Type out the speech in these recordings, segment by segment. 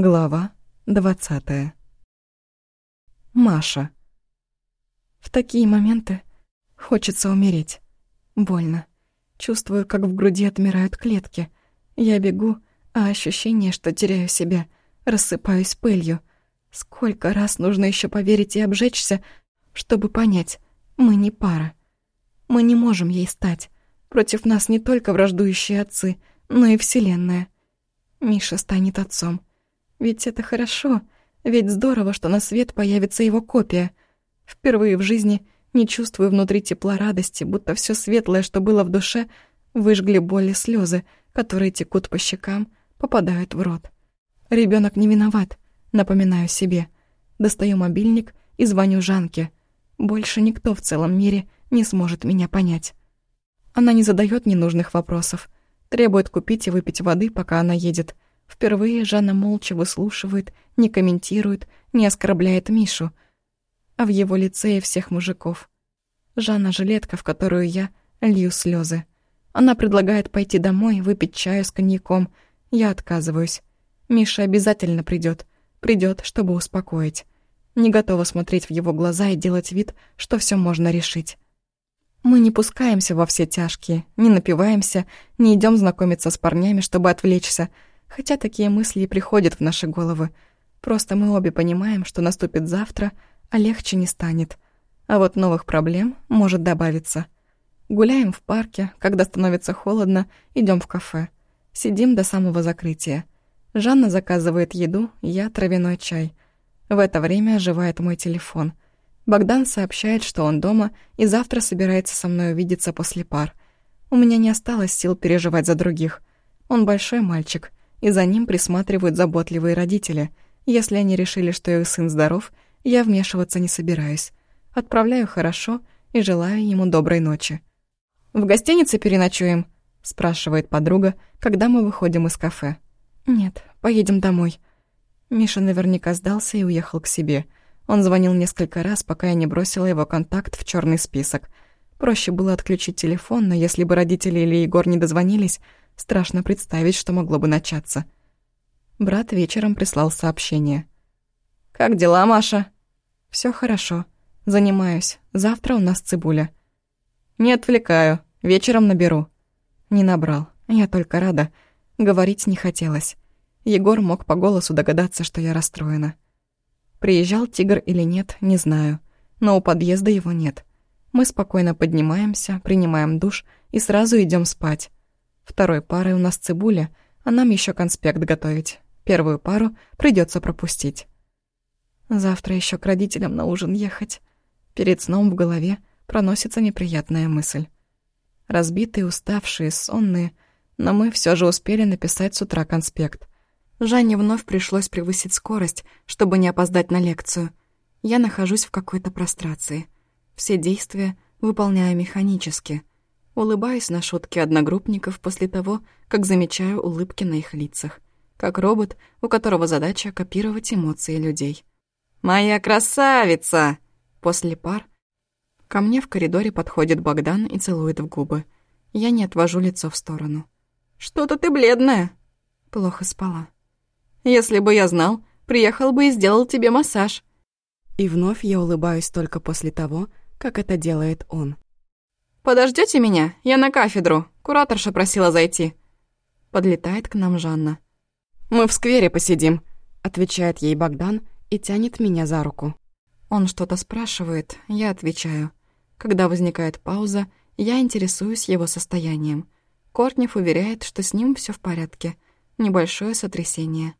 Глава двадцатая. Маша. В такие моменты хочется умереть. Больно. Чувствую, как в груди отмирают клетки. Я бегу, а ощущение, что теряю себя, рассыпаюсь пылью. Сколько раз нужно еще поверить и обжечься, чтобы понять, мы не пара. Мы не можем ей стать. Против нас не только враждующие отцы, но и Вселенная. Миша станет отцом. Ведь это хорошо, ведь здорово, что на свет появится его копия. Впервые в жизни не чувствую внутри тепла радости, будто все светлое, что было в душе, выжгли боли слезы, которые текут по щекам, попадают в рот. Ребенок не виноват, напоминаю себе. Достаю мобильник и звоню Жанке. Больше никто в целом мире не сможет меня понять. Она не задает ненужных вопросов, требует купить и выпить воды, пока она едет — Впервые Жанна молча выслушивает, не комментирует, не оскорбляет Мишу, а в его лице и всех мужиков. Жанна — жилетка, в которую я лью слезы. Она предлагает пойти домой, выпить чаю с коньяком. Я отказываюсь. Миша обязательно придет, придет, чтобы успокоить. Не готова смотреть в его глаза и делать вид, что все можно решить. Мы не пускаемся во все тяжкие, не напиваемся, не идем знакомиться с парнями, чтобы отвлечься — Хотя такие мысли и приходят в наши головы. Просто мы обе понимаем, что наступит завтра, а легче не станет. А вот новых проблем может добавиться. Гуляем в парке, когда становится холодно, идем в кафе. Сидим до самого закрытия. Жанна заказывает еду, я травяной чай. В это время оживает мой телефон. Богдан сообщает, что он дома и завтра собирается со мной увидеться после пар. У меня не осталось сил переживать за других. Он большой мальчик, и за ним присматривают заботливые родители. Если они решили, что их сын здоров, я вмешиваться не собираюсь. Отправляю хорошо и желаю ему доброй ночи. «В гостинице переночуем?» — спрашивает подруга, когда мы выходим из кафе. «Нет, поедем домой». Миша наверняка сдался и уехал к себе. Он звонил несколько раз, пока я не бросила его контакт в черный список. Проще было отключить телефон, но если бы родители или Егор не дозвонились, Страшно представить, что могло бы начаться. Брат вечером прислал сообщение. «Как дела, Маша?» Все хорошо. Занимаюсь. Завтра у нас цибуля». «Не отвлекаю. Вечером наберу». Не набрал. Я только рада. Говорить не хотелось. Егор мог по голосу догадаться, что я расстроена. Приезжал тигр или нет, не знаю. Но у подъезда его нет. Мы спокойно поднимаемся, принимаем душ и сразу идем спать. Второй парой у нас цибуля, а нам еще конспект готовить. Первую пару придется пропустить. Завтра еще к родителям на ужин ехать. Перед сном в голове проносится неприятная мысль. Разбитые, уставшие, сонные, но мы все же успели написать с утра конспект. Жанне вновь пришлось превысить скорость, чтобы не опоздать на лекцию. Я нахожусь в какой-то прострации. Все действия выполняю механически. Улыбаюсь на шутки одногруппников после того, как замечаю улыбки на их лицах. Как робот, у которого задача копировать эмоции людей. «Моя красавица!» После пар ко мне в коридоре подходит Богдан и целует в губы. Я не отвожу лицо в сторону. «Что-то ты бледная!» Плохо спала. «Если бы я знал, приехал бы и сделал тебе массаж». И вновь я улыбаюсь только после того, как это делает он. Подождете меня? Я на кафедру. Кураторша просила зайти». Подлетает к нам Жанна. «Мы в сквере посидим», — отвечает ей Богдан и тянет меня за руку. Он что-то спрашивает, я отвечаю. Когда возникает пауза, я интересуюсь его состоянием. Кортнев уверяет, что с ним все в порядке. Небольшое сотрясение.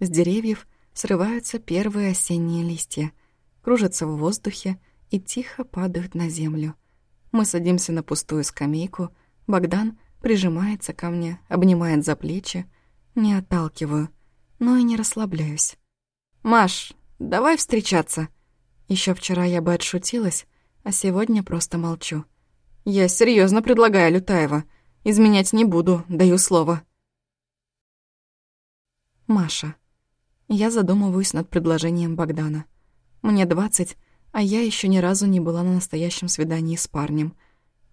С деревьев срываются первые осенние листья, кружатся в воздухе и тихо падают на землю. Мы садимся на пустую скамейку. Богдан прижимается ко мне, обнимает за плечи. Не отталкиваю, но и не расслабляюсь. «Маш, давай встречаться». Еще вчера я бы отшутилась, а сегодня просто молчу. Я серьезно предлагаю Лютаева. Изменять не буду, даю слово. Маша. Я задумываюсь над предложением Богдана. Мне двадцать, а я еще ни разу не была на настоящем свидании с парнем.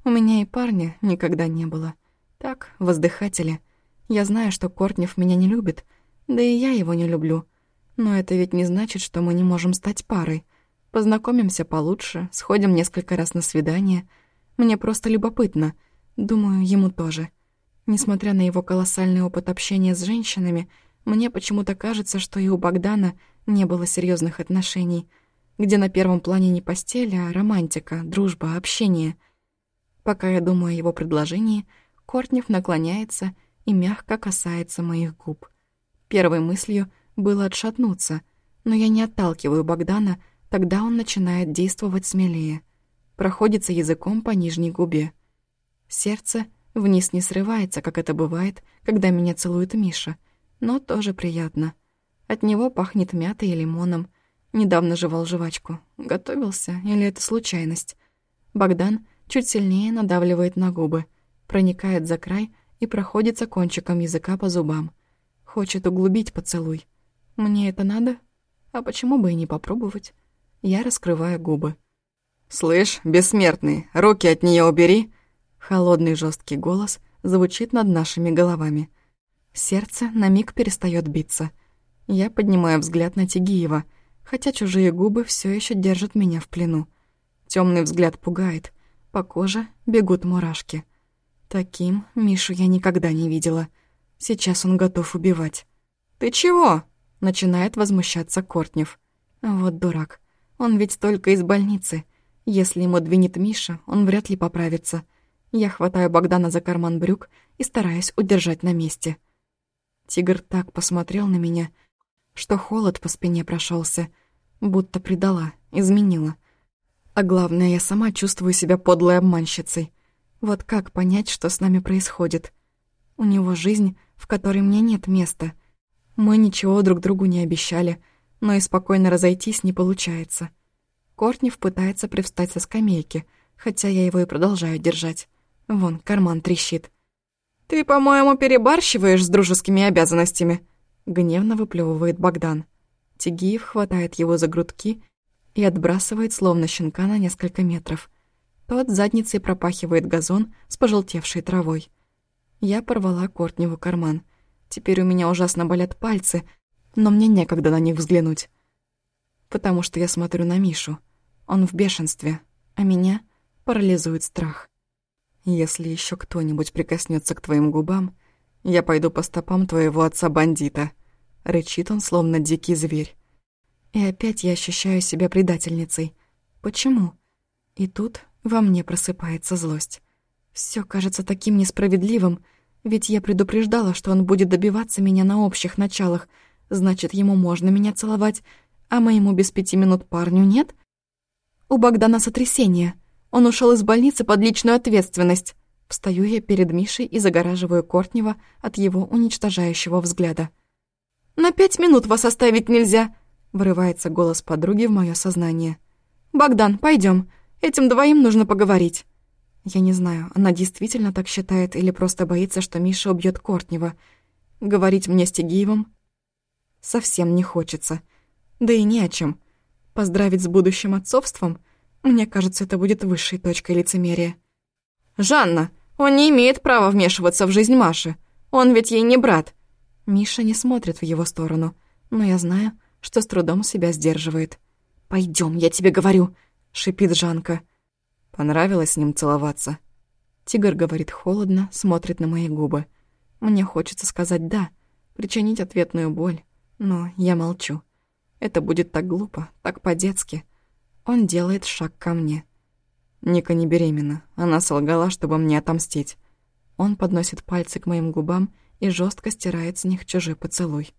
У меня и парня никогда не было. Так, воздыхатели. Я знаю, что Кортнев меня не любит, Да и я его не люблю. Но это ведь не значит, что мы не можем стать парой. Познакомимся получше, сходим несколько раз на свидание. Мне просто любопытно. Думаю, ему тоже. Несмотря на его колоссальный опыт общения с женщинами, мне почему-то кажется, что и у Богдана не было серьезных отношений, где на первом плане не постель, а романтика, дружба, общение. Пока я думаю о его предложении, Кортнев наклоняется и мягко касается моих губ. Первой мыслью было отшатнуться, но я не отталкиваю Богдана, Тогда он начинает действовать смелее. Проходится языком по нижней губе. Сердце вниз не срывается, как это бывает, когда меня целует Миша, но тоже приятно. От него пахнет мятой и лимоном. Недавно жевал жвачку. Готовился или это случайность? Богдан чуть сильнее надавливает на губы, проникает за край и проходится кончиком языка по зубам. Хочет углубить поцелуй. Мне это надо? А почему бы и не попробовать? Я раскрываю губы. «Слышь, бессмертный, руки от нее убери!» Холодный жесткий голос звучит над нашими головами. Сердце на миг перестает биться. Я поднимаю взгляд на Тигиева, хотя чужие губы все еще держат меня в плену. Темный взгляд пугает. По коже бегут мурашки. Таким Мишу я никогда не видела. Сейчас он готов убивать. «Ты чего?» — начинает возмущаться Кортнев. Вот дурак. Он ведь только из больницы. Если ему двинет Миша, он вряд ли поправится. Я хватаю Богдана за карман брюк и стараюсь удержать на месте. Тигр так посмотрел на меня, что холод по спине прошелся, будто предала, изменила. А главное, я сама чувствую себя подлой обманщицей. Вот как понять, что с нами происходит? У него жизнь, в которой мне нет места. Мы ничего друг другу не обещали — но и спокойно разойтись не получается. Кортнев пытается привстать со скамейки, хотя я его и продолжаю держать. Вон, карман трещит. «Ты, по-моему, перебарщиваешь с дружескими обязанностями», — гневно выплевывает Богдан. Тигиев хватает его за грудки и отбрасывает, словно щенка, на несколько метров. Тот задницей пропахивает газон с пожелтевшей травой. Я порвала Кортневу карман. Теперь у меня ужасно болят пальцы, но мне некогда на них взглянуть. Потому что я смотрю на Мишу. Он в бешенстве, а меня парализует страх. Если еще кто-нибудь прикоснется к твоим губам, я пойду по стопам твоего отца-бандита. Рычит он, словно дикий зверь. И опять я ощущаю себя предательницей. Почему? И тут во мне просыпается злость. Все кажется таким несправедливым, ведь я предупреждала, что он будет добиваться меня на общих началах — Значит, ему можно меня целовать, а моему без пяти минут парню нет? У Богдана сотрясение. Он ушел из больницы под личную ответственность. Встаю я перед Мишей и загораживаю Кортнева от его уничтожающего взгляда. «На пять минут вас оставить нельзя!» Вырывается голос подруги в мое сознание. «Богдан, пойдем. Этим двоим нужно поговорить». Я не знаю, она действительно так считает или просто боится, что Миша убьет Кортнева. Говорить мне с Тигиевым совсем не хочется. Да и не о чем. Поздравить с будущим отцовством? Мне кажется, это будет высшей точкой лицемерия. «Жанна, он не имеет права вмешиваться в жизнь Маши. Он ведь ей не брат». Миша не смотрит в его сторону, но я знаю, что с трудом себя сдерживает. Пойдем, я тебе говорю», — шипит Жанка. Понравилось с ним целоваться. Тигр говорит холодно, смотрит на мои губы. Мне хочется сказать «да», причинить ответную боль, но я молчу. Это будет так глупо, так по-детски. Он делает шаг ко мне. Ника не беременна. Она солгала, чтобы мне отомстить. Он подносит пальцы к моим губам и жестко стирает с них чужой поцелуй.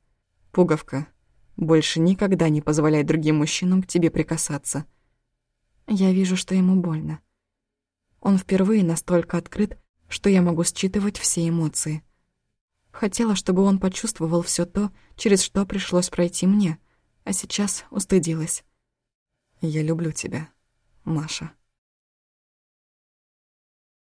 Пуговка. Больше никогда не позволяй другим мужчинам к тебе прикасаться. Я вижу, что ему больно. Он впервые настолько открыт, что я могу считывать все эмоции — Хотела, чтобы он почувствовал все то, через что пришлось пройти мне, а сейчас устыдилась. «Я люблю тебя, Маша».